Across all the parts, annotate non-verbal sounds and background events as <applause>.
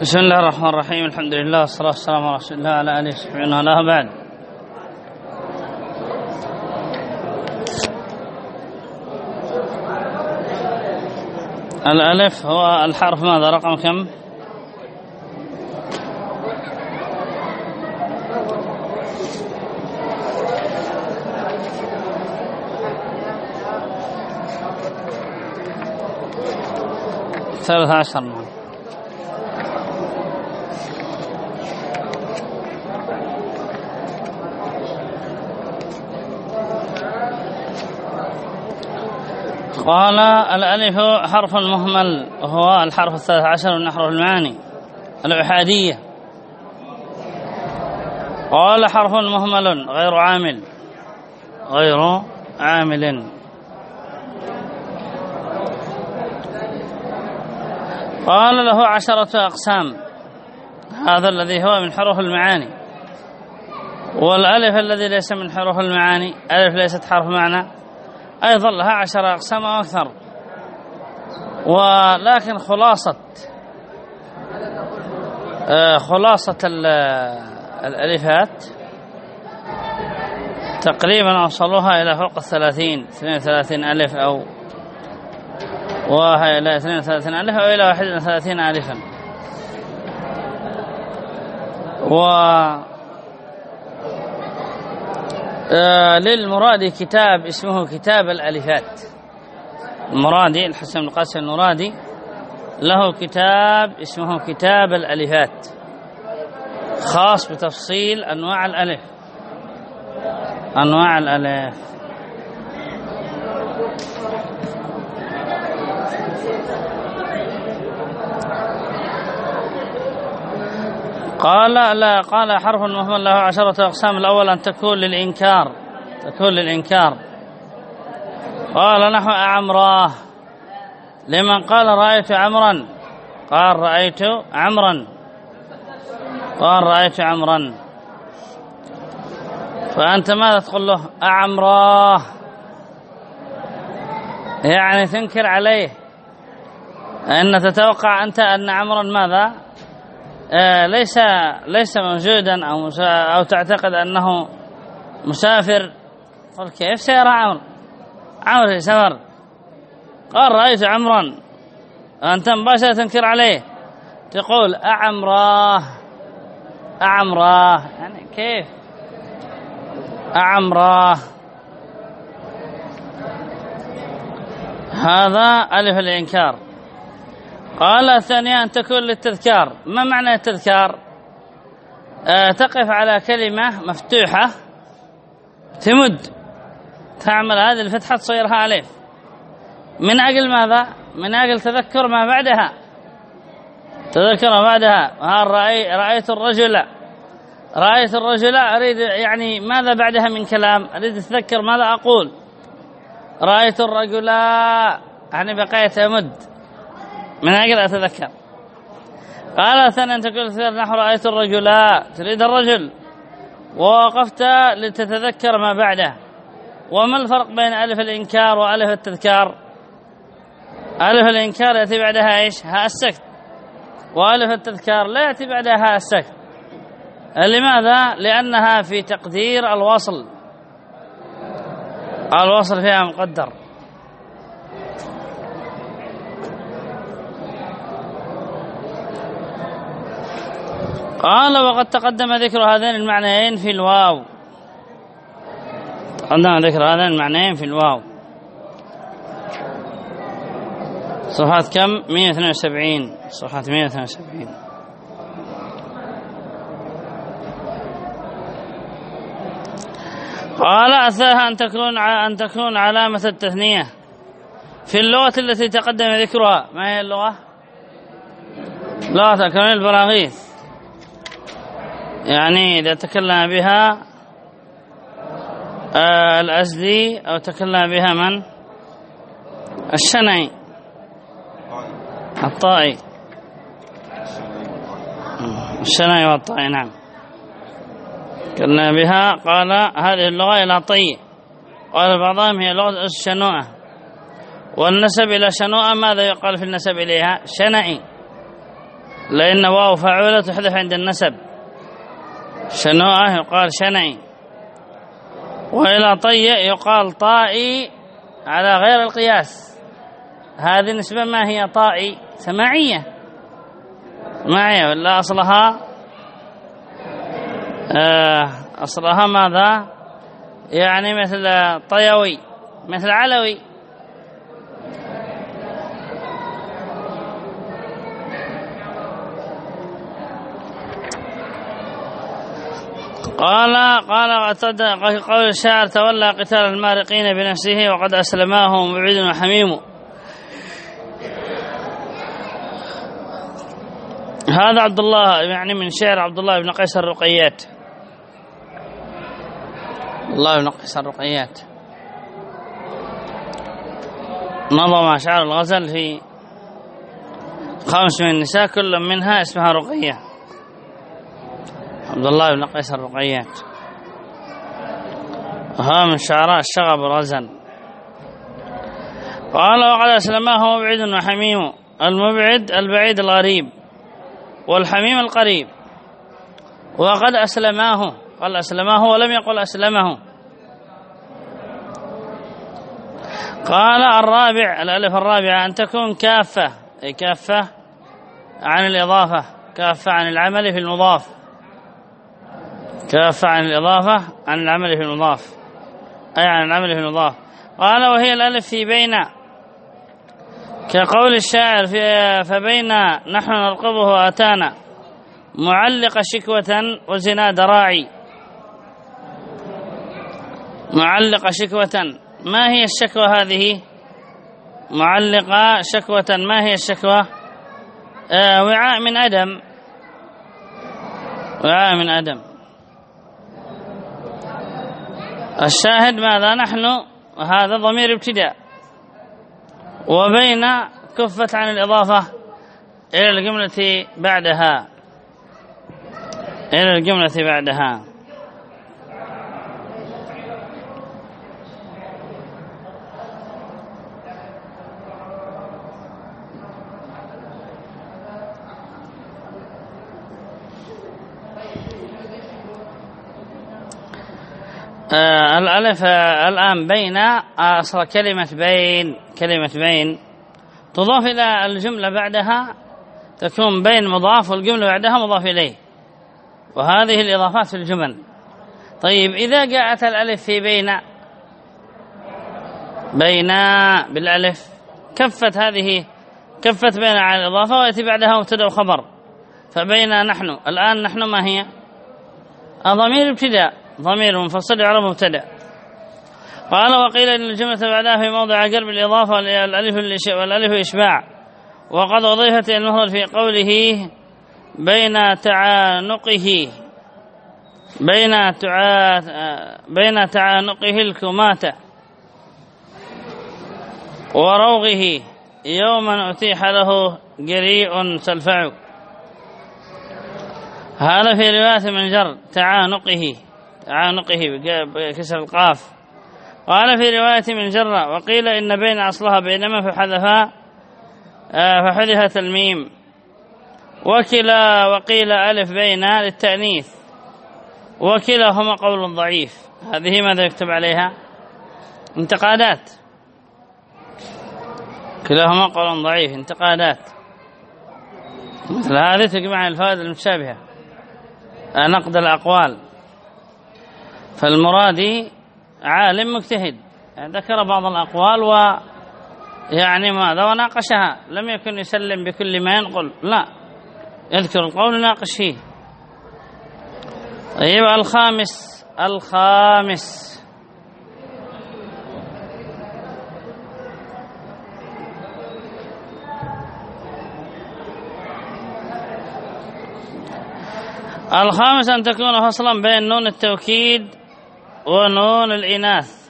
بسم الله الرحمن الرحيم الحمد لله والصلاة والسلام على رسول الله على آله وصحبه وسلم بعد الألف هو الحرف ماذا رقم كم ثلاث عشر. نعم قال الألف حرف مهمل وهو الحرف الثالث عشر من أحرف المعاني الأحادية. قال حرف مهمل غير عامل غير عامل. قال له عشرة أقسام. هذا الذي هو من حروف المعاني. والألف الذي ليس من حروف المعاني. ألف ليست حرف معنى. أيضا لها عشر أقسام أو أكثر. ولكن خلاصة خلاصة الألفات تقريبا أوصلوها إلى فوق الثلاثين اثنين وثلاثين ألف أو وإلى اثنين وثلاثين ألف أو إلى واحد وثلاثين ألفا. و للمرادي كتاب اسمه كتاب الألفات. المرادي الحسن بن قاسم المرادي له كتاب اسمه كتاب الألفات. خاص بتفصيل أنواع الألف. أنواع الألف. قال لا قال حرف مهمل له عشرة أقسام. الأول أن تكون للإنكار تكون للإنكار. قال نحو أعمراه لمن قال رأيت عمرا؟ قال رأيت عمرا. قال رأيت عمرا. فأنت ماذا تقول له؟ أعمراه يعني تنكر عليه. أن تتوقع أنت أن عمرا ماذا؟ ليس ليس موجودا أو أو تعتقد أنه مسافر. قل كيف سيرى عمرو؟ عمرو سفر. قال رأيت عمرا. أنت مباشرة تنكر عليه. تقول أعمراه أعمراه يعني كيف؟ أعمراه هذا ألف الإنكار. قال الثانية أن تكون للتذكار. ما معنى التذكار؟ آه تقف على كلمة مفتوحة تمد. تعمل هذه الفتحة تصيرها ألف. من أجل ماذا؟ من أجل تذكر ما بعدها. تذكر ما بعدها. هل رأي رأيت الرجل. رأيت الرجل أريد يعني ماذا بعدها من كلام؟ أريد أتذكر ماذا أقول. رأيت الرجل يعني بقيت أمد من أجل أتذكر. قال ثانيا تقول نحو رأيت الرجل تريد الرجل. ووقفت لتتذكر ما بعده. وما الفرق بين ألف الإنكار وألف التذكار؟ ألف الإنكار يأتي بعدها إيش؟ ها السكت. وألف التذكار لا يأتي بعدها ها السكت. لماذا؟ لأنها في تقدير الوصل. الوصل فيها مقدر. قال وقد تقدم ذكر هذين المعنيين في الواو. تقدم ذكر هذين المعنيين في الواو. صفحات كم؟ 172 صفحات 172 قال أثاها أن تكون أن تكون علامة التثنية. في اللغة التي تقدم ذكرها ما هي اللغة؟ لغة كون البراغيث. يعني إذا تكلم بها آه الأزدي أو تكلم بها من؟ الشنعي الطائي. الشناء والطاء نعم. قلنا بها قال هذه اللغة إلى طي. قال بعضهم هي لغة الشنوءة. والنسب إلى شنوءة ماذا يقال في النسب إليها؟ شنعي لأن واو فعولة تحذف عند النسب. شنوءة يقال شنعي وإلى طي يقال طائي على غير القياس. هذه النسبة ما هي طائي؟ سماعية. سماعية ولا أصلها؟ آه، أصلها ماذا؟ يعني مثل طيوي مثل علوي. قال قال قول الشاعر تولى قتال المارقين بنفسه وقد أسلماه مبعد وحميم. هذا عبد الله يعني من شعر عبد الله بن قيس الرقيات. الله بن قيس الرقيات. نظم شعر الغزل؟ في خمس من النساء كل منها اسمها رقية. عبد الله بن قيس الرقيات وها من شعراء الشغب رزن. قال وقد أسلماه مبعد وحميم. المبعد البعيد الغريب والحميم القريب. وقد أسلماه. قال أسلماه ولم يقل أسلمه. قال الرابع الألف الرابعة أن تكون كافة. أي كافة عن الإضافة كافة عن العمل في المضاف. كافة عن الإضافة عن العمل في المضاف. أي عن العمل في المضاف. قال وهي الألف في بين كقول الشاعر في فبين نحن نرقبه أتانا. معلق شكوة وزنا دراعي. معلق شكوة. ما هي الشكوى هذه؟ معلقة شكوة. ما هي الشكوى؟ آه وعاء من أدم. وعاء من أدم. الشاهد ماذا نحن؟ هذا ضمير ابتداء. وبين كفت عن الإضافة إلى الجملة بعدها. إلى الجملة بعدها. آه الألف آه الآن بين أصل كلمة بين كلمة بين. تضاف إلى الجملة بعدها تكون بين مضاف والجملة بعدها مضاف إليه. وهذه الإضافات في الجمل. طيب إذا جاءت الألف في بين بين بالألف كفت هذه كفت بين على الإضافة ويأتي بعدها مبتدأ وخبر فبين نحن الآن نحن ما هي؟ ضمير ابتداء. ضمير منفصل على مبتدأ. قال وقيل إن الجملة بعدها في موضع قلب الإضافة والألف والألف إشباع. وقد اضيفت المهر في قوله بين تعانقه بين تعا بين تعانقه الكماتة وروغه يوما أتيح له جريء سلفع هذا في رواية من جر تعانقه. تعانقه بكسر القاف. قال في رواية من جرة وقيل إن بين أصلها بينما فحذفا فحذفت الميم. وكلا وقيل ألف بين للتأنيث. وكلاهما قول ضعيف. هذه ماذا يكتب عليها؟ انتقادات. كلاهما قول ضعيف انتقادات. مثل هذه تجمع الفوائد المتشابهة. نقد الأقوال. فالمرادي عالم مجتهد. ذكر بعض الأقوال و يعني ماذا وناقشها. لم يكن يسلم بكل ما ينقل. لا. يذكر القول وناقش فيه. طيب الخامس. الخامس. الخامس أن تكون فصلا بين نون التوكيد ونون الإناث.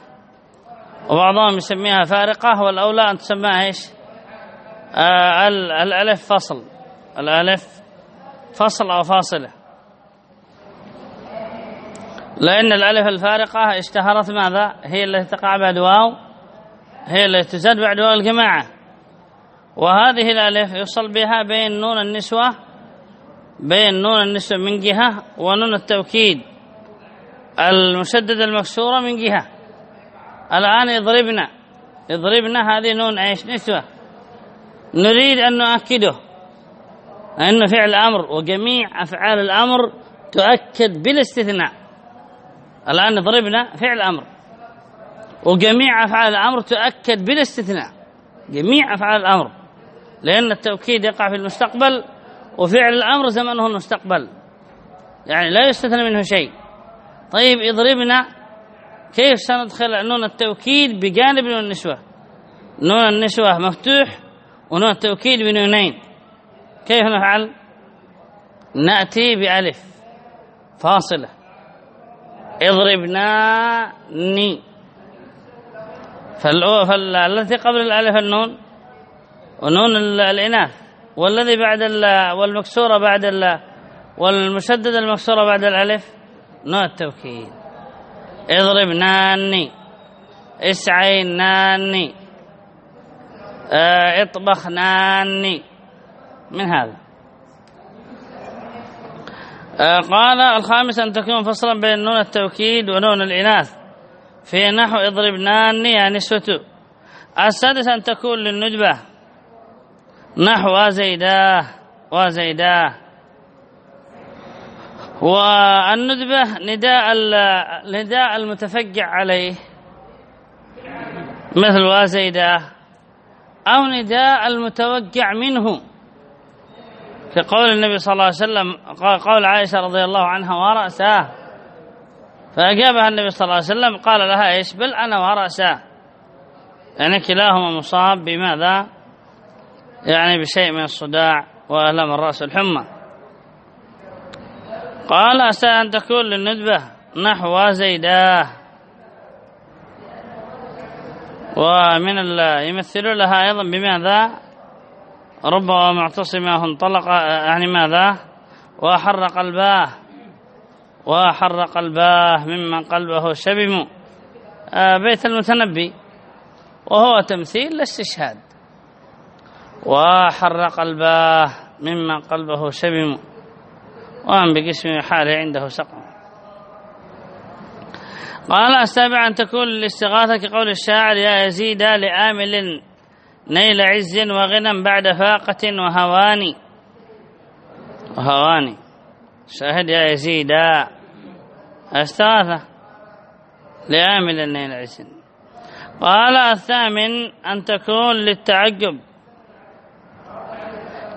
وبعضهم يسميها فارقة والأولى أن تسمى إيش؟ آه الألف فصل. الألف فصل أو فاصلة. لأن الألف الفارقة اشتهرت ماذا؟ هي التي تقع بعد واو. هي التي تزاد بعد واو الجماعة. وهذه الألف يصل بها بين نون النسوة بين نون النسوة من جهة ونون التوكيد. المشددة المكسورة من جهة. الآن يضربنا يضربنا هذه نون إيش؟ نسوة. نريد أن نؤكده. أن فعل أمر وجميع أفعال الأمر تؤكد بالاستثناء. الآن ضربنا فعل أمر وجميع أفعال الأمر تؤكد بالاستثناء. جميع أفعال الأمر. لأن التوكيد يقع في المستقبل وفعل الأمر زمنه المستقبل. يعني لا يستثنى منه شيء. طيب اضربنا كيف سندخل نون التوكيد بجانب نون النسوة نون النسوة مفتوح ونون التوكيد بنونين. كيف نفعل؟ نأتي بألف. فاصلة. اضربناني فالتي قبل الألف النون ونون الإناث. والذي بعد والمكسورة بعد والمشدد المكسورة بعد الألف. نوع التوكيد اضربناني اسعيناني آه اطبخناني من هذا. آه قال الخامس أن تكون فصلا بين نون التوكيد ونون الإناث. في نحو اضربناني يا نسوة السادس أن تكون للندبة نحو وزيداه وزيداه. والندبة نداء نداء المتفجع عليه. مثل وزيداه أو نداء المتوجع منه. في قول النبي صلى الله عليه وسلم قول عائشة رضي الله عنها ورأساه. فأجابها النبي صلى الله عليه وسلم قال لها إيش؟ بل أنا ورأساه. يعني كلاهما مصاب بماذا؟ يعني بشيء من الصداع وألم الرأس الحمى. قال أسأل أن تكون للندبة نحو زيداه ومن يمثلون لها أيضا بماذا؟ ربما معتصمة انطلق يعني ماذا؟ وأحر قلباه. وأحر قلباه ممن قلبه شبم. آه، بيت المتنبي. وهو تمثيل لاستشهاد وحر قلباه مما قلبه شبم. وأن بقسم حاله عنده سقم. قال السابع أن تكون الاستغاثة كقول الشاعر يا يزيد لآمل نيل عز وغنى بعد فاقة وهواني. وهواني. شاهد يا يزيد. استغاثة لآمل نيل عز. قال الثامن أن تكون للتعجب.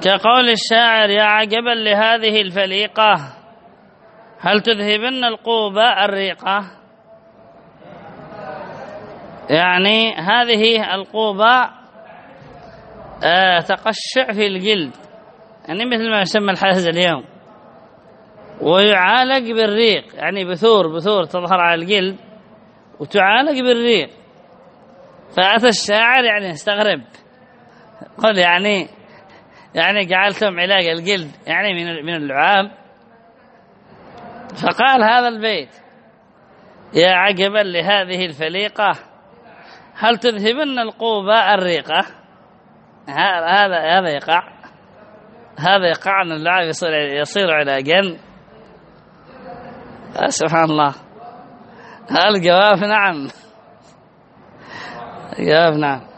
كقول الشاعر يا عجبا لهذه الفليقة هل تذهبن القوبة الريقة يعني هذه القوبة آه تقشع في الجلد. يعني مثل ما يسمى الحاز اليوم. ويعالج بالريق. يعني بثور بثور تظهر على الجلد وتعالج بالريق. فأتى الشاعر يعني استغرب. قال يعني يعني جعلتم علاج الجلد يعني من من اللعاب. فقال هذا البيت يا عجبا لهذه الفليقة هل تذهبن القوباء الريقة؟ هذا هذا يقع هذا يقع أن اللعاب يصير يصير علاجا. سبحان الله. الجواب نعم؟ الجواب نعم.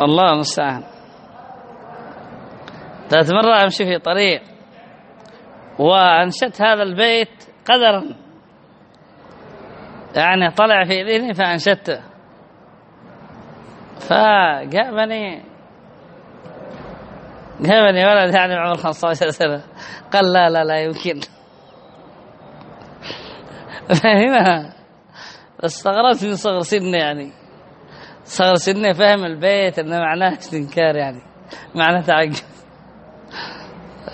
الله المستعان. ذات مرة أمشي في طريق وأنشدت هذا البيت قدرا. يعني طلع في ذهني فأنشدته فجابني جابني ولد يعني عمر 15 سنة. قال لا لا لا يمكن. <laughs> فهمها استغربت من صغر سني يعني. صار سنة فهم البيت إنه معناه استنكار يعني. معناه تعجب.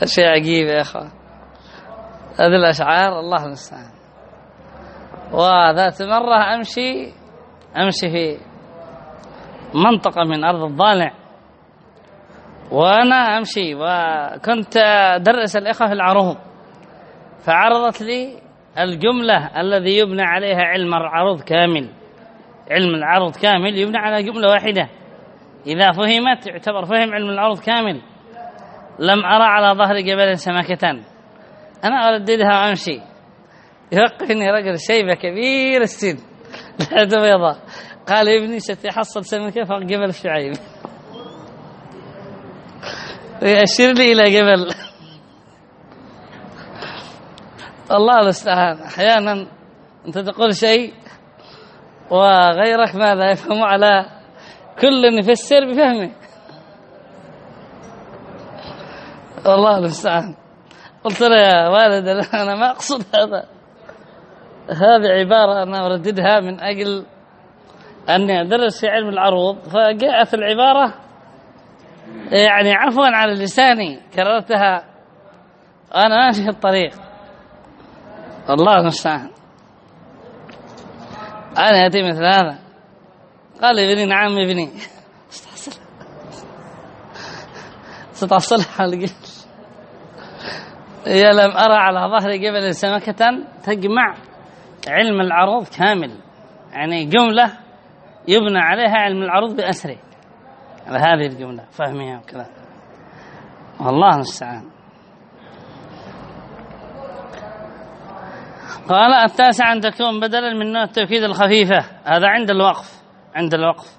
شيء عجيب يا أخوان. هذه الأشعار الله المستعان. وذات مرة أمشي أمشي في منطقة من أرض الضالع. وأنا أمشي وكنت أدرس الإخوة في العروض. فعرضت لي الجملة الذي يبنى عليها علم العروض كامل. علم العرض كامل يبنى على جملة واحدة. إذا فهمت يعتبر فهم علم العروض كامل. لم أرى على ظهر جبل سمكة. أنا أرددها وأمشي يوقفني رجل شيبة كبير السن. <laughs> لا بيضاء قال ابني ستحصل سمكة فوق جبل الشعيب. <laughs> ويأشر لي إلى جبل. <laughs> الله المستعان أحيانا أنت تقول شيء وغيرك ماذا يفهم على كل يفسر بفهمه. والله المستعان. قلت له يا والد أنا ما أقصد هذا. هذه عبارة أنا أرددها من أجل أني أدرس في علم العروض. فجاءت العبارة يعني عفوا على لساني كررتها أنا ماشي في الطريق. الله المستعان. أنا يأتي مثل هذا. قال ابني نعم ابني. ستحصل على يا لم أرى على ظهر جبل سمكة تجمع علم العروض كامل. يعني جملة يبنى عليها علم العروض بأسره. على هذه الجملة فهمها وكذا. والله المستعان. قال التاسع أن تكون بدلا من نوع التوكيد الخفيفة. هذا عند الوقف عند الوقف.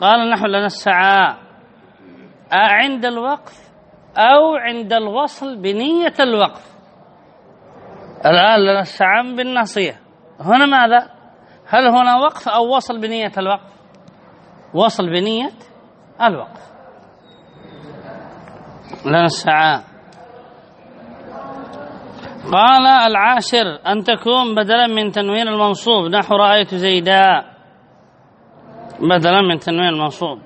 قال نحو لنا السعاء عند الوقف أو عند الوصل بنية الوقف. الآن لنا السعام بالناصية. هنا ماذا؟ هل هنا وقف أو وصل بنية الوقف؟ وصل بنية الوقف. لنا السعام قال العاشر أن تكون بدلا من تنوين المنصوب. نحو رأيت زيدا. بدلا من تنوين المنصوب.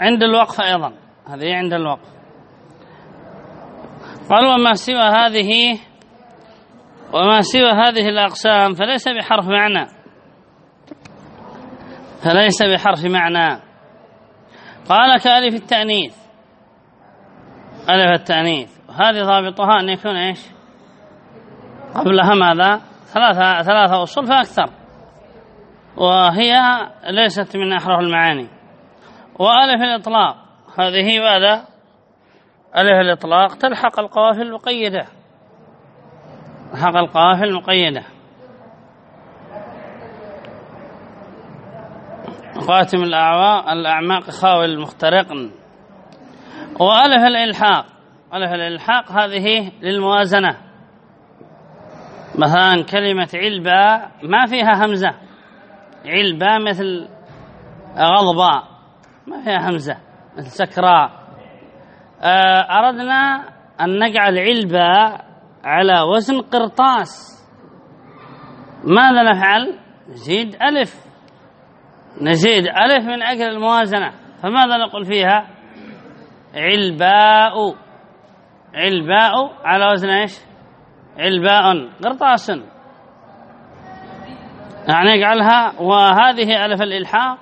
عند الوقف أيضا. هذه عند الوقف. قال وما سوى هذه وما سوى هذه الأقسام فليس بحرف معنى. فليس بحرف معنى. قال كألف التأنيث. ألف التأنيث. وهذه ضابطها أن يكون إيش؟ قبلها ماذا؟ ثلاثة, ثلاثة أصول فأكثر. وهي ليست من أحرف المعاني. وألف الإطلاق. هذه ماذا؟ ألف الإطلاق تلحق القوافل المقيدة. تلحق القوافل المقيدة. قاتم الأعماق خاوي المخترقن وألف الإلحاق. ألف الإلحاق هذه للموازنة. مثلا كلمة علبة ما فيها همزة. علبة مثل غضباء ما فيها همزة مثل سكراء. آه، أردنا أن نجعل علبة على وزن قرطاس. ماذا نفعل؟ نزيد ألف. نزيد ألف من أجل الموازنة. فماذا نقول فيها؟ علباء. علباء على وزن إيش؟ علباء قرطاس. يعني يجعلها وهذه ألف الإلحاق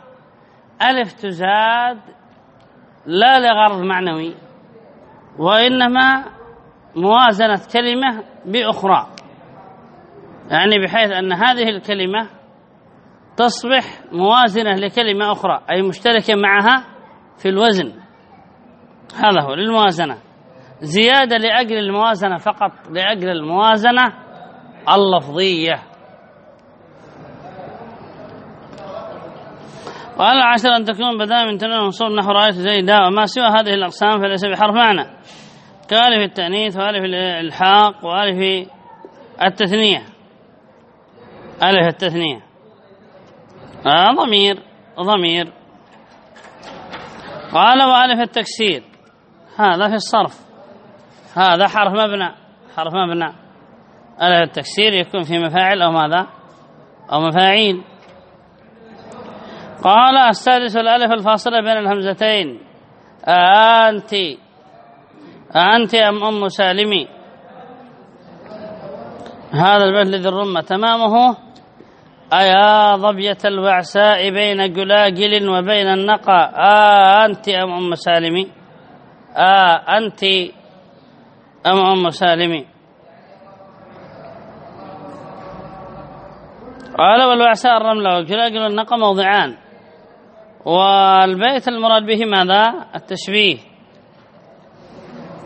ألف تزاد لا لغرض معنوي وإنما موازنة كلمة بأخرى. يعني بحيث أن هذه الكلمة تصبح موازنة لكلمة أخرى أي مشتركة معها في الوزن. هذا هو للموازنة. زيادة لأجل الموازنة فقط لأجل الموازنة اللفظية. وقال العشر أن تكون بدلا من تنوين منصوب نحو رأيت زيدا وما سوى هذه الأقسام فليس بحرف معنى. كألف التأنيث وألف الإلحاق وألف التثنية. ألف التثنية. آه ضمير ضمير. قال وألف التكسير. هذا في الصرف. هذا حرف مبنى. حرف مبنى. ألف التكسير يكون في مفاعل أو ماذا؟ أو مفاعيل. قال السادس الألف الفاصلة بين الهمزتين. أنت. أنت أم أم سالمي؟ هذا البيت الذي الرمة تمامه. أيا ظبية الوعساء بين قلاقل وبين النقى أنت أم أم سالمي؟ آه أنت. أم أم سالم قال والوعساء الرملة والكلاقل والنقى موضعان. والبيت المراد به ماذا؟ التشبيه.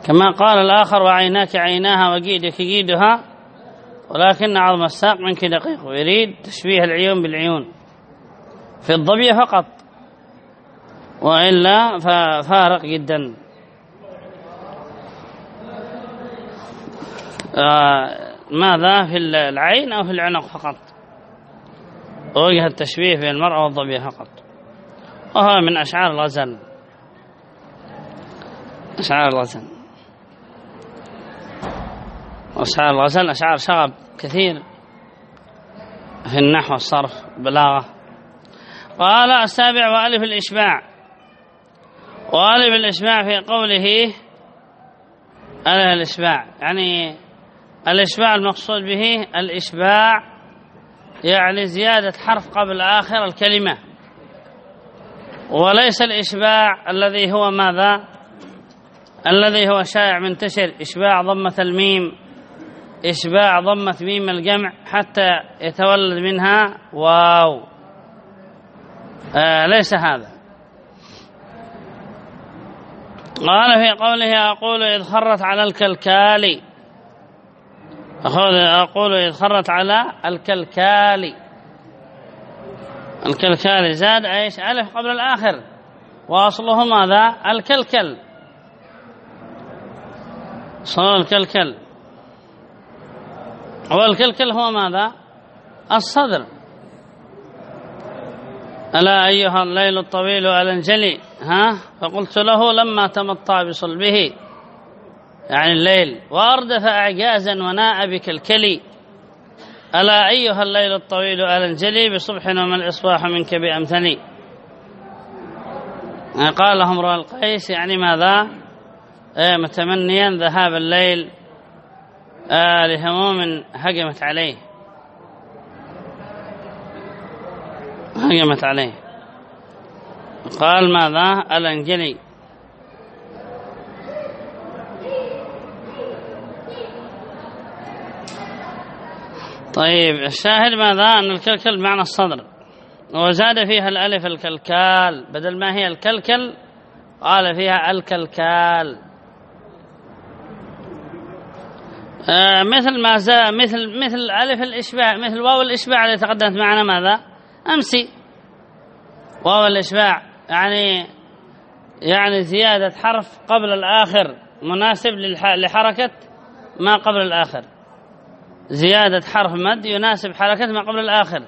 كما قال الآخر وعيناك عيناها وقيدك قيدها ولكن عظم الساق منك دقيق. ويريد تشبيه العيون بالعيون. في الضبية فقط. وإلا ففارق جدا. ماذا؟ في العين أو في العنق فقط؟ وجه التشبيه بين المرأة والضبية فقط. وهو من أشعار الغزل أشعار الغزل وأشعار الغزل أشعار شغب كثير في النحو والصرف والبلاغة قال السابع وألف الإشباع. وألف الإشباع في قوله ألف الإشباع. يعني الإشباع المقصود به الإشباع يعني زيادة حرف قبل آخر الكلمة. وليس الإشباع الذي هو ماذا؟ الذي هو شائع منتشر إشباع ضمة الميم إشباع ضمة ميم الجمع حتى يتولد منها واو. آه ليس هذا. قال في قوله أقول إذ خرت على الكلكال أقول إذ خرت على الكلكال. الكلكال زاد إيش؟ ألف قبل الآخر. وأصله ماذا الكلكل. صار الكلكل. والكلكل هو ماذا؟ الصدر. ألا أيها الليل الطويل ألنجلي ها؟ فقلت له لما تمطى بصلبه. يعني الليل. وأردف أعجازا وناء بكالكلي ألا أيها الليل الطويل ألنجلي بصبح وما الإصباح منك بأمثلي. قال لهم روى القيس يعني ماذا؟ إيه متمنيا ذهاب الليل آه لهموم هجمت عليه. هجمت عليه. قال ماذا؟ الانجلي طيب الشاهد ماذا؟ أن الكلكل بمعنى الصدر. وزاد فيها الألف الكلكال. بدل ما هي الكلكل قال فيها الكلكال. آه مثل ما زا مثل مثل ألف الإشباع مثل واو الإشباع اللي تقدمت معنا ماذا؟ أمسي. واو الإشباع يعني يعني زيادة حرف قبل الآخر مناسب لحركة ما قبل الآخر. زيادة حرف مد يناسب حركة ما قبل الآخر.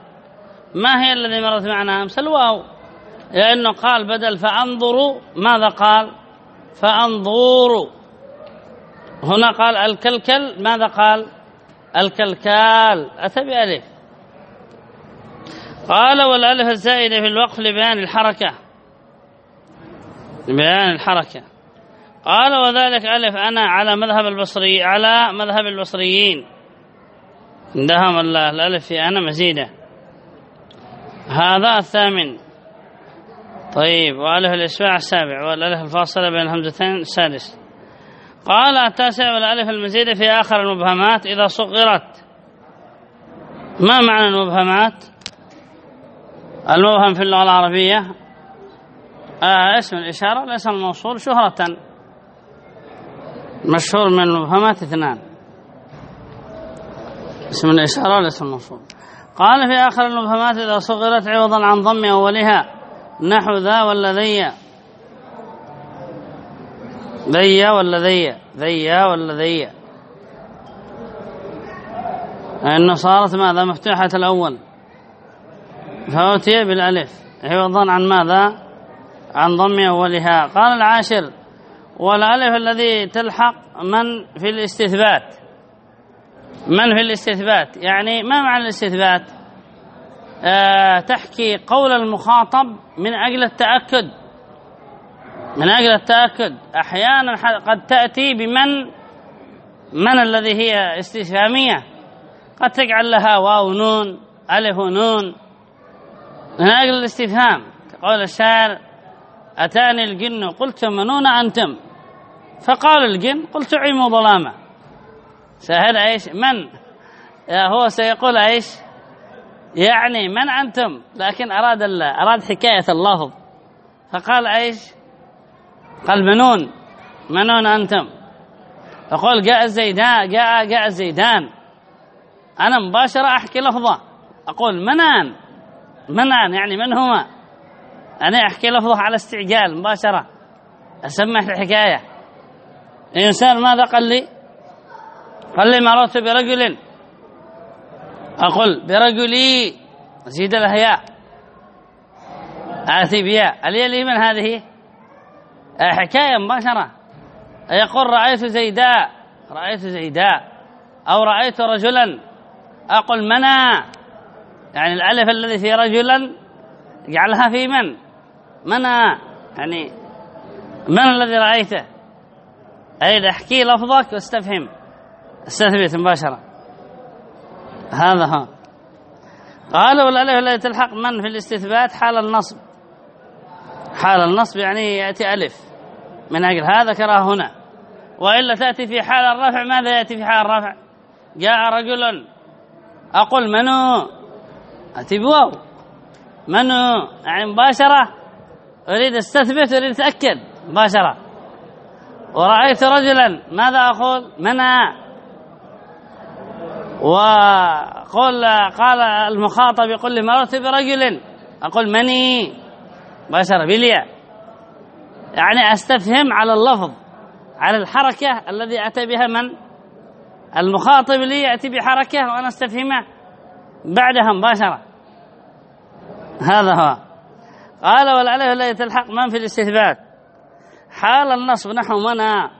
ما هي الذي مرت معنا أمس؟ الواو. لأنه قال بدل فأنظروا ماذا قال؟ فأنظروا. هنا قال الكلكل ماذا قال؟ الكلكال. أتى بألف قال والألف الزائدة في الوقف لبيان الحركة. لبيان الحركة. قال وذلك ألف أنا على مذهب البصري على مذهب البصريين. عندهم الألف في أنا مزيدة. هذا الثامن. طيب وألف الإشباع السابع والألف الفاصلة بين الهمزتين السادس. قال التاسع والألف المزيدة في آخر المبهمات إذا صغرت. ما معنى المبهمات؟ المبهم في اللغة العربية. آه اسم الإشارة والاسم الموصول شهرة. مشهور من المبهمات اثنان. اسم الإشارة والاسم الموصول قال في آخر المبهمات إذا صغرت عوضا عن ضم أولها نحو ذا ولا ذي؟ ذي ولا ذي؟ ذي ولا ذي؟ لأنه صارت ماذا؟ مفتوحة الأول. فأتي بالألف. عوضا عن ماذا؟ عن ضم أولها. قال العاشر والألف الذي تلحق من في الاستثبات؟ من في الاستثبات؟ يعني ما معنى الاستثبات؟ آه تحكي قول المخاطب من أجل التأكد. من أجل التأكد. أحيانا قد تأتي بمن من الذي هي استفهامية. قد تجعل لها واو نون ألف نون. من أجل الاستفهام. كقول الشاعر أتاني الجن؟ قلت منون أنتم؟ فقال الجن قلت عيموا ظلامة. سهل إيش؟ من؟ هو سيقول إيش؟ يعني من أنتم؟ لكن أراد أراد حكاية اللفظ فقال إيش؟ قال منون. منون أنتم؟ فقول جاء الزيدان جاء جاء الزيدان أنا مباشرة أحكي لفظة. أقول منان. منان يعني من هما أنا أحكي لفظة على استعجال مباشرة. أسمح الحكاية. الإنسان ماذا قال لي؟ قال لي مررت برجل. أقول برجلي زيد الهياء آتي بياء. اليلي من هذه؟ حكاية مباشرة. يقول رأيت زيداء رأيت زيداء أو رأيت رجلا. أقول منا يعني الألف الذي في رجلا اجعلها في من؟ منا يعني من الذي رأيته؟ أي أحكي لفظك واستفهم. استثبت مباشرة هذا هو قال والألف الذي تلحق من في الاستثبات؟ حال النصب. حال النصب يعني يأتي ألف. من أجل هذا كراه هنا. وإلا تأتي في حال الرفع ماذا يأتي في حال الرفع؟ جاء رجل. أقول منو؟ أتي بواو. منو؟ يعني مباشرة. أريد أستثبت أريد أتأكد. مباشرة. ورأيت رجلا. ماذا أقول؟ منع. وقول قال المخاطب يقول لي مررت برجل؟ أقول مني. مباشرة بالياء يعني أستفهم على اللفظ على الحركة الذي أتى بها من؟ المخاطب لي يأتي بحركة وأنا استفهمه بعدها مباشرة هذا هو. قال والألف الذي تلحق من في الاستثبات. حال النصب نحو منع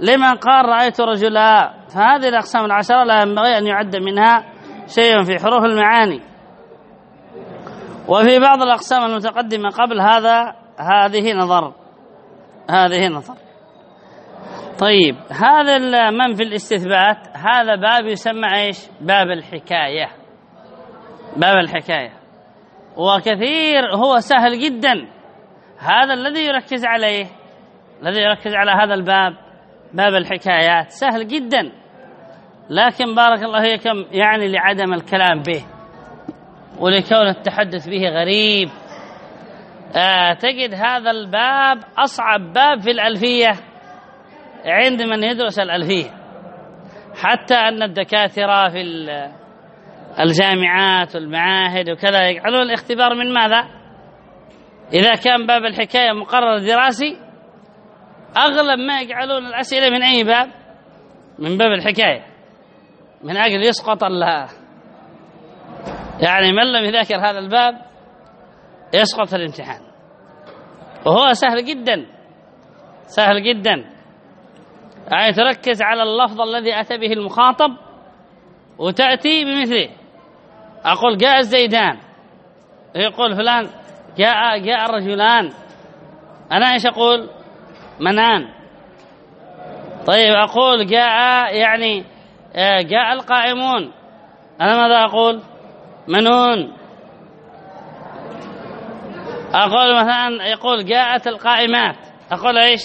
لمن قال رأيت رجلا؟ فهذه الأقسام العشرة لا ينبغي أن يعد منها شيء في حروف المعاني. وفي بعض الأقسام المتقدمة قبل هذا هذه نظر. هذه نظر. طيب هذا من في الاستثبات هذا باب يسمى إيش؟ باب الحكاية. باب الحكاية. وكثير هو سهل جدا. هذا الذي يركز عليه الذي يركز على هذا الباب باب الحكايات سهل جدا. لكن بارك الله فيكم يعني لعدم الكلام به ولكون التحدث به غريب. آه تجد هذا الباب أصعب باب في الألفية عند من يدرس الألفية. حتى أن الدكاترة في الجامعات والمعاهد وكذا يجعلون الاختبار من ماذا؟ إذا كان باب الحكاية مقرر دراسي أغلب ما يجعلون الأسئلة من أي باب؟ من باب الحكاية. من أجل يسقط الله. يعني من لم يذاكر هذا الباب يسقط الامتحان. وهو سهل جدا سهل جدا. يعني تركز على اللفظ الذي أتى به المخاطب وتأتي بمثله. أقول جاء الزيدان. يقول فلان جاء جاء الرجلان. أنا إيش أقول؟ منان. طيب أقول جاء يعني جاء القائمون. أنا ماذا أقول؟ منون. أقول مثلا يقول جاءت القائمات. أقول إيش؟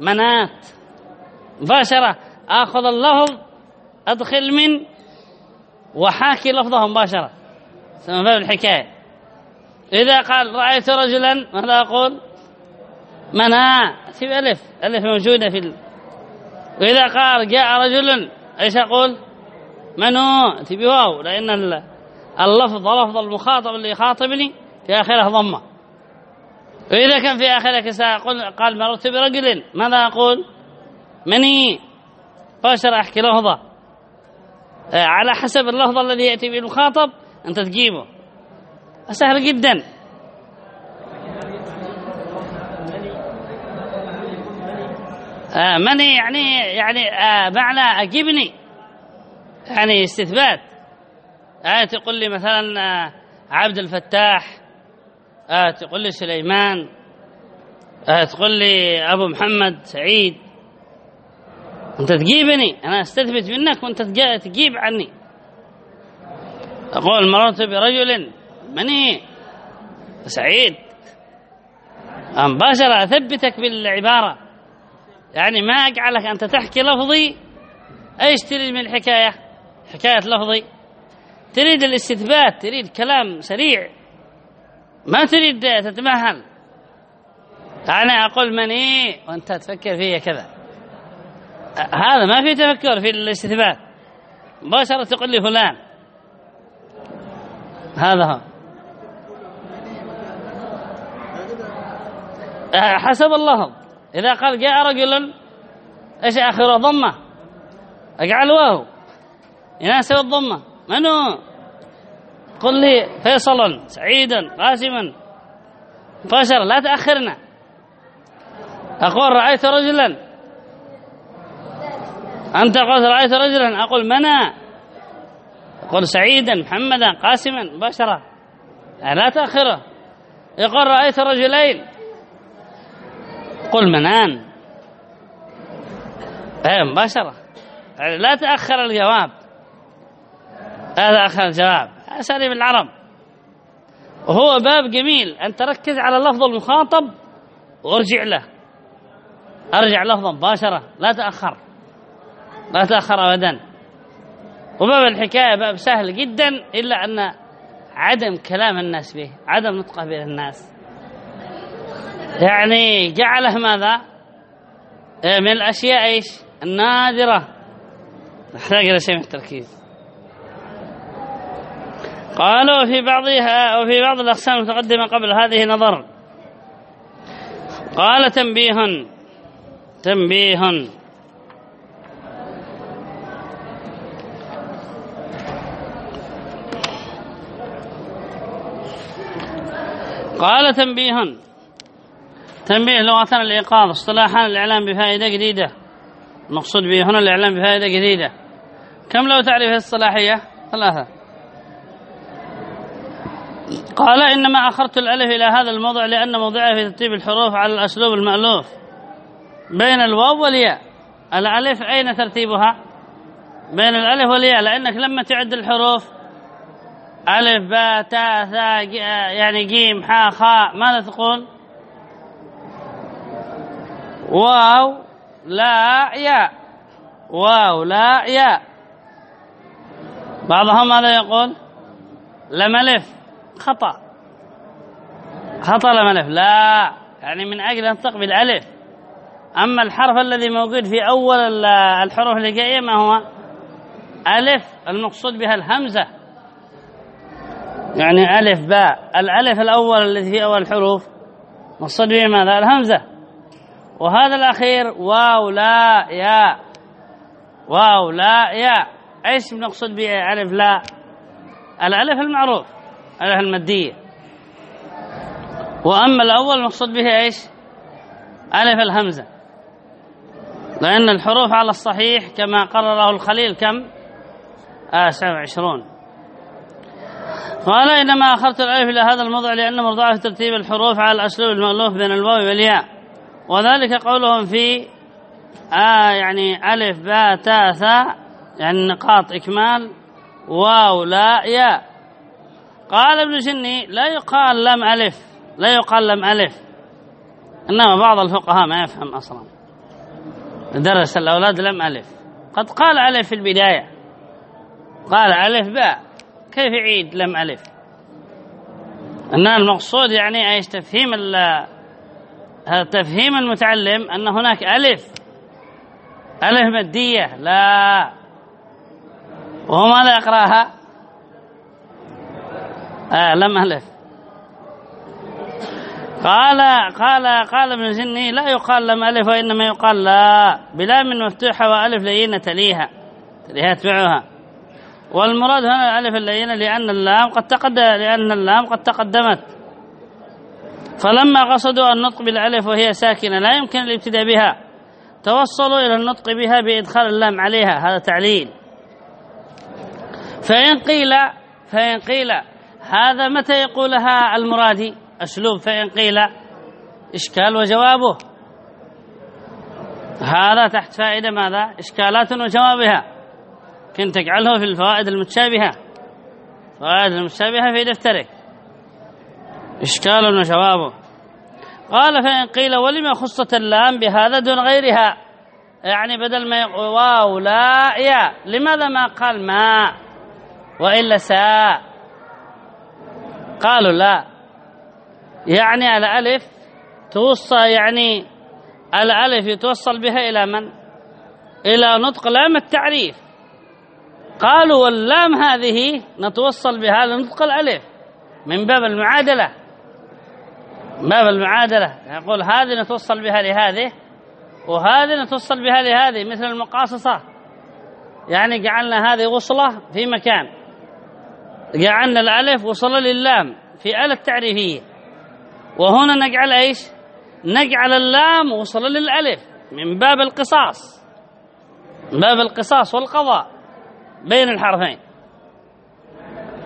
منات. مباشرة. آخذ اللفظ أدخل من وحاكي لفظه مباشرة. ثم باب الحكاية. إذا قال رأيت رجلا ماذا أقول؟ منع في ألف. ألف موجودة في ال... وإذا قال جاء رجل إيش أقول؟ منو؟ تبي واو لأن اللفظ لفظ المخاطب اللي يخاطبني في آخره ضمة. وإذا كان في آخره كساء قال مررت برجل ماذا أقول؟ مني. فاشر أحكي لفظة. آه، على حسب اللفظ الذي يأتي به المخاطب أنت تجيبه. سهل جدا. آه مني يعني يعني آه معنى أجبني يعني استثبات. آه تقول لي مثلا آه عبد الفتاح. آه تقول لي سليمان. آه تقول لي أبو محمد سعيد. أنت تجيبني؟ أنا أستثبت منك وأنت تجيب عني. أقول مررت برجل مني سعيد. مباشرة أثبتك بالعبارة. يعني ما أجعلك أنت تحكي لفظي. إيش تريد من الحكاية؟ حكاية لفظي. تريد الاستثبات تريد كلام سريع. ما تريد تتمهل. أنا أقول من إيه وأنت تفكر فيه كذا. هذا ما في تفكر في الاستثبات. مباشرة تقول لي فلان. هذا هو. حسب اللفظ إذا قال جاء رجل إيش آخره ضمة؟ أجعل واو يناسب الضمة. من هو قل لي فيصلا سعيدا قاسما فاشر لا تأخرنا. أقول رأيت رجلا. أنت قلت رأيت رجلا. أقول منا. أقول سعيدا محمدا قاسما مباشرة لا تأخره. يقول رأيت رجلين. قل منان إيه مباشرة. يعني لا تأخر الجواب. لا تأخر الجواب. أساليب العرب. وهو باب جميل. أن تركز على لفظ المخاطب وارجع له. أرجع لفظا مباشرة. لا تأخر. لا تأخر أبدا. وباب الحكاية باب سهل جدا إلا أن عدم كلام الناس به عدم نطقه بين الناس. يعني جعله ماذا؟ إيه، من الأشياء إيش؟ النادرة. نحتاج إلى شيء من التركيز. قالوا في بعضها وفي بعض الأقسام المتقدمة قبل هذه نظر. قال تنبيه. تنبيه. قال تنبيه. تنبيه لغة الإيقاظ اصطلاحا الإعلام بفائدة جديدة. المقصود به هنا الإعلام بفائدة جديدة. كم لو تعرف الصلاحية؟ ثلاثة. قال إنما أخرت الألف إلى هذا الموضع لأن موضعه في ترتيب الحروف على الأسلوب المألوف. بين الواو والياء. الألف أين ترتيبها؟ بين الألف والياء لأنك لما تعد الحروف ألف باء تاء ثاء يعني جيم حاء خاء ماذا تقول؟ واو لا ياء واو لا ياء بعضهم ماذا يقول؟ لم ألف. خطأ. خطأ لم ألف. لا. يعني من أجل أن تقبل ألف. أما الحرف الذي موجود في أول الحروف الهجائية ما هو؟ ألف. المقصود بها الهمزة. يعني ألف باء. الألف الأول الذي في أول الحروف مقصود به ماذا؟ الهمزة. وهذا الأخير واو لا يا. واو لا يا. إيش بنقصد به ألف لا؟ الألف المعروف ألف المادية. وأما الأول المقصود به إيش؟ ألف الهمزة. لأن الحروف على الصحيح كما قرره الخليل كم؟ آه 27 قال إنما أخرت الألف إلى هذا الموضع لأن مرضعه ترتيب الحروف على الأسلوب المألوف بين الواو والياء. وذلك قولهم في آه يعني ألف باء تاء ثاء يعني نقاط إكمال واو لا ياء. قال ابن جني لا يقال لم ألف لا يقال لم ألف. إنما بعض الفقهاء ما يفهم أصلا. درس الأولاد لم ألف. قد قال ألف في البداية. قال ألف باء. كيف يعيد لم ألف؟ أن المقصود يعني أيش؟ تفهيم هذا تفهيم المتعلم أن هناك ألف ألف مادية لا. وهو ماذا يقرأها؟ آه لم ألف. قال قال قال ابن زني لا يقال لم ألف وإنما يقال لا. بلام مفتوحة وألف لينة تليها. تليها تبعها. والمراد هنا الألف اللينة لأن اللام قد تقدم لأن اللام قد تقدمت. فلما قصدوا النطق بالألف وهي ساكنة لا يمكن الابتداء بها توصلوا إلى النطق بها بإدخال اللام عليها هذا تعليل. فإن قيل فإن قيل هذا متى يقولها المرادي؟ أسلوب فإن قيل إشكال وجوابه. هذا تحت فائدة ماذا؟ إشكالات وجوابها. كنت تجعله في الفوائد المتشابهة. فوائد المتشابهة في دفترك. إشكال وجوابه قال فإن قيل ولما خصت اللام بهذا دون غيرها. يعني بدل ما يقول واو لا يا. لماذا ما قال ما؟ وإلا ساء قالوا لا. يعني الألف توصل يعني الألف يتوصل بها إلى من؟ إلى نطق لام التعريف. قالوا واللام هذه نتوصل بها لنطق الألف من باب المعادلة. باب المعادلة. يقول هذه نتوصل بها لهذه وهذه نتوصل بها لهذه مثل المقاصصة. يعني جعلنا هذه وصلة في مكان. جعلنا الألف وصلة للام في آلة تعريفية. وهنا نجعل إيش؟ نجعل اللام وصلة للألف من باب القصاص. باب القصاص والقضاء بين الحرفين.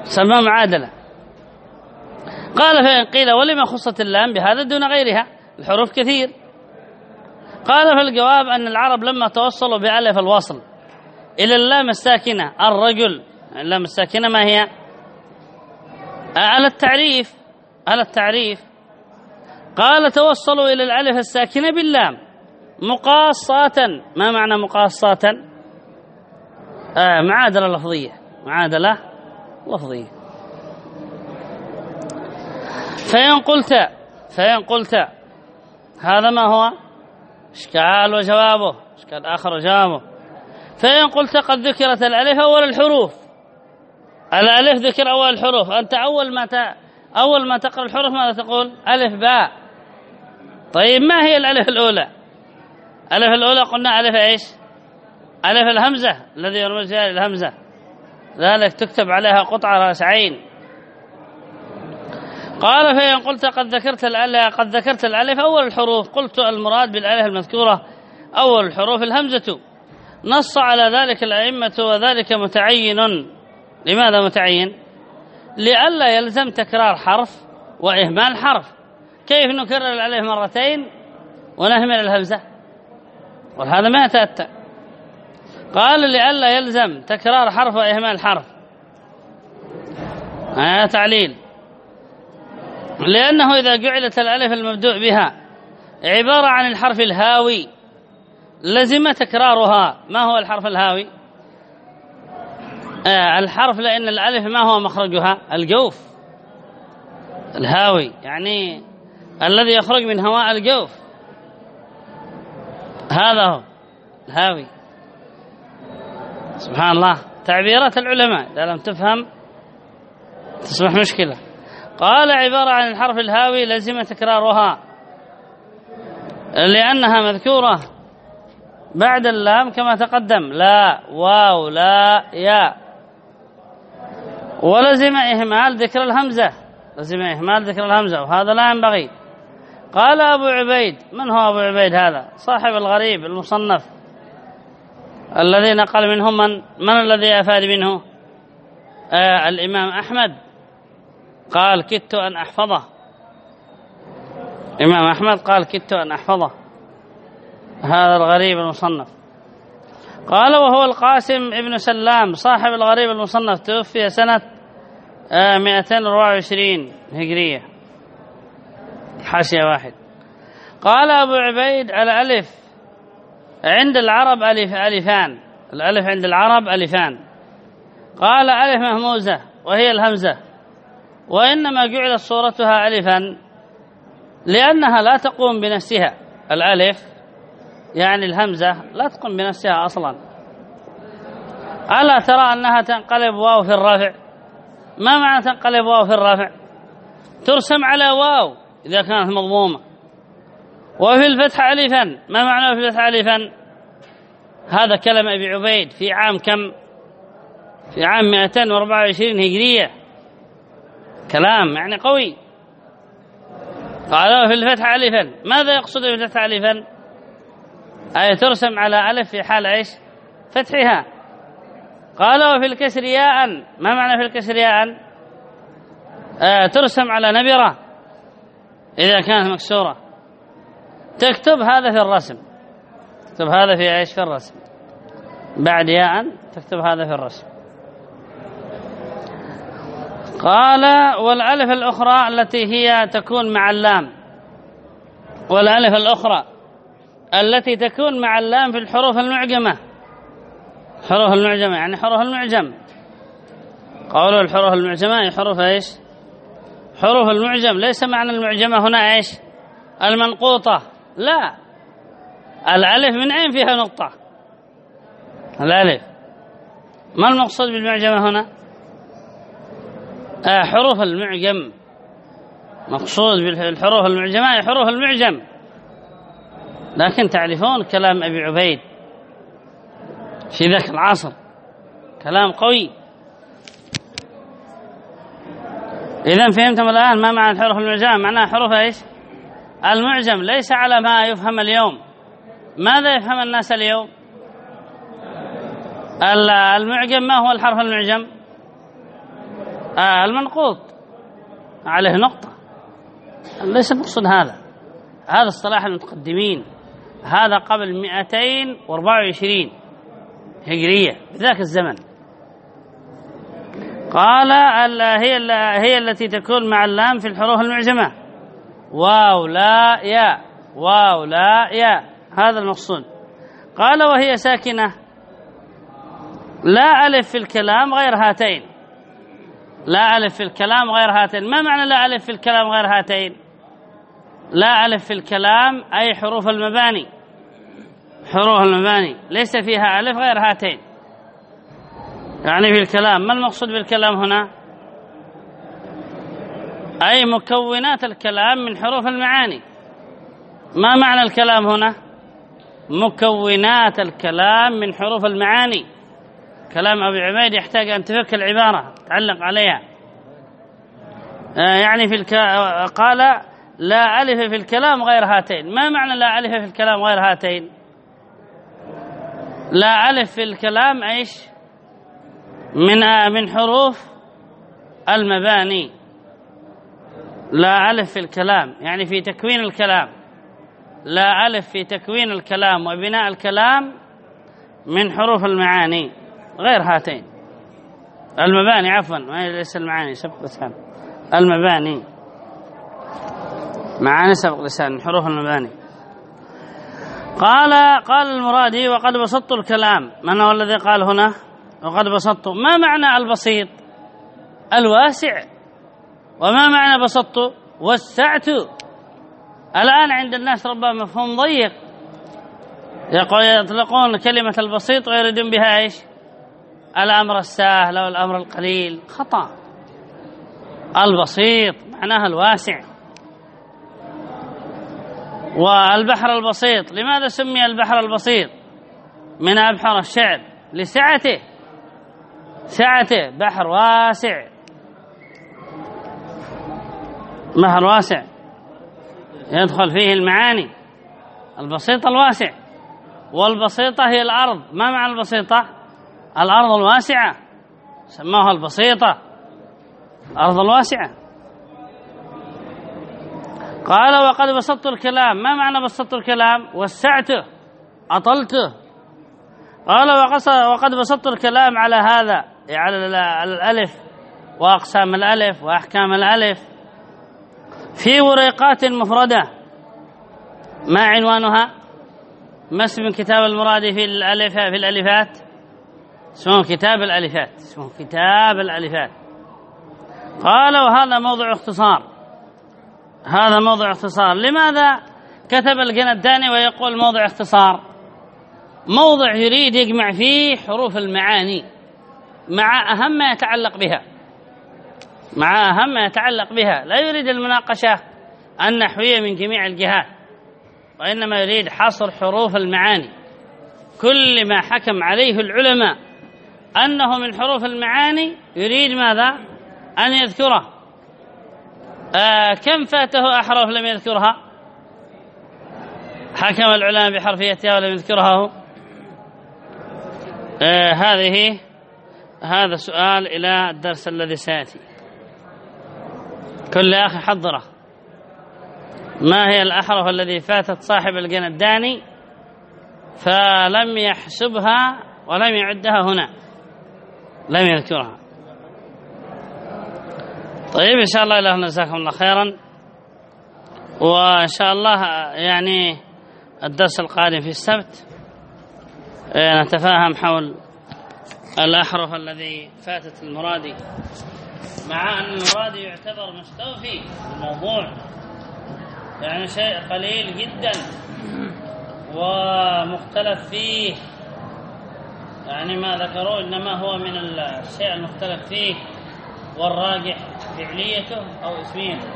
سمى معادلة. قال فإن قيل ولما خصت اللام بهذا دون غيرها الحروف كثير. قال في الجواب أن العرب لما توصلوا بألف الوصل إلى اللام الساكنة الرجل اللام الساكنة ما هي؟ على التعريف على التعريف. قال توصلوا إلى الألف الساكنة باللام مقاصة. ما معنى مقاصة؟ آه معادلة لفظية معادلة لفظية. فإن قلت فإن قلت. هذا ما هو؟ إشكال وجوابه إشكال آخر وجوابه. فإن قلت قد ذكرت الألف أول الحروف. الألف ذكر أول الحروف. أنت أول ما ت... أول ما تقرأ الحروف ماذا تقول؟ ألف باء. طيب ما هي الألف الأولى؟ ألف الأولى قلنا ألف إيش؟ ألف الهمزة الذي يرمز الهمزة. ذلك تكتب عليها قطعة رأس عين. قال فإن قلت قد ذكرت الألف قد ذكرت الألف أول الحروف. قلت المراد بالألف المذكورة أول الحروف الهمزة. نص على ذلك الأئمة وذلك متعين. لماذا متعين؟ لئلا يلزم تكرار حرف وإهمال حرف. كيف نكرر الألف مرتين ونهمل الهمزة؟ وهذا ما يتأتى. قال لئلا يلزم تكرار حرف وإهمال حرف. هذا تعليل. لأنه إذا جعلت الألف المبدوء بها عبارة عن الحرف الهاوي لزم تكرارها. ما هو الحرف الهاوي؟ آه الحرف لأن الألف ما هو مخرجها؟ الجوف. الهاوي يعني الذي يخرج من هواء الجوف. هذا هو الهاوي. سبحان الله. تعبيرات العلماء إذا لم تفهم تصبح مشكلة. قال عبارة عن الحرف الهاوي لزم تكرارها. لأنها مذكورة. بعد اللام كما تقدم. لا واو لا يا. ولزم إهمال ذكر الهمزة. لزم إهمال ذكر الهمزة وهذا لا ينبغي. قال أبو عبيد من هو أبو عبيد هذا؟ صاحب الغريب المصنف. الذي نقل منهم من؟ من الذي أفاد منه؟ آه الإمام أحمد. قال كدت أن أحفظه. إمام أحمد قال كدت أن أحفظه. هذا الغريب المصنف. قال وهو القاسم ابن سلام صاحب الغريب المصنف توفي سنة 224 هجرية. حاشية واحد. قال أبو عبيد على ألف عند العرب ألف ألفان. الألف عند العرب ألفان. قال ألف مهموزة وهي الهمزة. وإنما جعلت صورتها ألفا لأنها لا تقوم بنفسها. الألف يعني الهمزة لا تقوم بنفسها أصلا. ألا ترى أنها تنقلب واو في الرفع؟ ما معنى تنقلب واو في الرفع؟ ترسم على واو إذا كانت مضمومة. وفي الفتح ألفا. ما معنى في الفتح ألفا؟ هذا كلام أبي عبيد في عام كم؟ في عام 224 هجرية. كلام يعني قوي. قالوا في الفتح ألفا. ماذا يقصد بالفتح ألفا؟ أي ترسم على ألف في حال إيش؟ فتحها. قالوا في الكسر ياء. ما معنى في الكسر ياء؟ آه ترسم على نبرة. إذا كانت مكسورة. تكتب هذا في الرسم. تكتب هذا في إيش؟ في الرسم. بعد ياء تكتب هذا في الرسم. قال والألف الأخرى التي هي تكون مع اللام. والألف الأخرى التي تكون مع اللام في الحروف المعجمة. حروف المعجمة يعني حروف المعجم. قولوا الحروف المعجمة هي حروف إيش؟ حروف المعجم ليس معنى المعجمة هنا إيش؟ المنقوطة. لا. الألف من أين فيها نقطة؟ الألف. ما المقصود بالمعجمة هنا؟ حروف المعجم. مقصود بالحروف المعجمة هي حروف المعجم. لكن تعرفون كلام أبي عبيد في ذاك العصر؟ كلام قوي. إذا فهمتم الآن ما معنى الحروف المعجم؟ معناها حروف إيش؟ المعجم ليس على ما يفهم اليوم. ماذا يفهم الناس اليوم؟ المعجم ما هو الحرف المعجم؟ آه المنقوط. عليه نقطة. ليس المقصود هذا. هذا اصطلاح المتقدمين. هذا قبل 224 هجرية. بذاك الزمن. قال هي هي التي تكون مع اللام في الحروف المعجمة. واو لا يا. واو لا يا. هذا المقصود. قال وهي ساكنة. لا ألف في الكلام غير هاتين. لا ألف في الكلام غير هاتين. ما معنى لا ألف في الكلام غير هاتين؟ لا ألف في الكلام أي حروف المباني. حروف المباني. ليس فيها ألف غير هاتين. يعني في الكلام. ما المقصود بالكلام هنا؟ أي مكونات الكلام من حروف المعاني. ما معنى الكلام هنا؟ مكونات الكلام من حروف المعاني. كلام أبي عبيد يحتاج أن تفك العبارة تعلق عليها. آه يعني في الك... قال لا ألف في الكلام غير هاتين. ما معنى لا ألف في الكلام غير هاتين؟ لا ألف في الكلام إيش؟ من آه من حروف المباني. لا ألف في الكلام يعني في تكوين الكلام. لا ألف في تكوين الكلام وبناء الكلام من حروف المعاني. غير هاتين. المباني عفوا ليس المعاني سبق لسان. المباني. معاني سبق لسان حروف المباني. قال قال المرادي وقد بسطت الكلام. من هو الذي قال هنا؟ وقد بسطت. ما معنى البسيط؟ الواسع. وما معنى بسطت؟ وسعت. الآن عند الناس ربما مفهوم ضيق. يقول يطلقون كلمة البسيط ويريدون بها إيش؟ الأمر السهل أو الأمر القليل. خطأ. البسيط معناها الواسع. والبحر البسيط لماذا سمي البحر البسيط؟ من أبحر الشعر لسعته. سعته بحر واسع. بحر واسع. يدخل فيه المعاني. البسيطة الواسع. والبسيطة هي الأرض. ما معنى البسيطة؟ الأرض الواسعة سموها البسيطة. الأرض الواسعة. قال وقد بسطت الكلام. ما معنى بسطت الكلام؟ وسعته أطلته قال وقد بسطت الكلام على هذا على الألف وأقسام الألف وأحكام الألف. في وريقات مفردة. ما عنوانها؟ ما اسم كتاب المراد في الألف في الألفات؟ اسمه كتاب الألفات اسمه كتاب الألفات. قال وهذا موضع اختصار. هذا موضع اختصار. لماذا كتب الجنداني ويقول موضع اختصار؟ موضع يريد يجمع فيه حروف المعاني مع أهم ما يتعلق بها. مع أهم ما يتعلق بها. لا يريد المناقشة النحوية من جميع الجهات وإنما يريد حصر حروف المعاني. كل ما حكم عليه العلماء أنه من حروف المعاني يريد ماذا؟ أن يذكره. آه كم فاته أحرف لم يذكرها؟ حكم العلماء بحرفيتها ولم يذكرها. آه هذه هذا سؤال إلى الدرس الذي سيأتي. كل أخي حضره. ما هي الأحرف الذي فاتت صاحب الجنداني فلم يحسبها ولم يعدها هنا. لم يذكرها طيب إن شاء الله إلهنا جزاكم الله خيرا. وإن شاء الله يعني الدرس القادم في السبت نتفاهم حول الأحرف الذي فاتت المرادي مع أن المرادي يعتبر مستوفي الموضوع يعني شيء قليل جدا ومختلف فيه يعني ما ذكروا إنما هو من الشيء المختلف فيه والراجح فعليته أو اسميته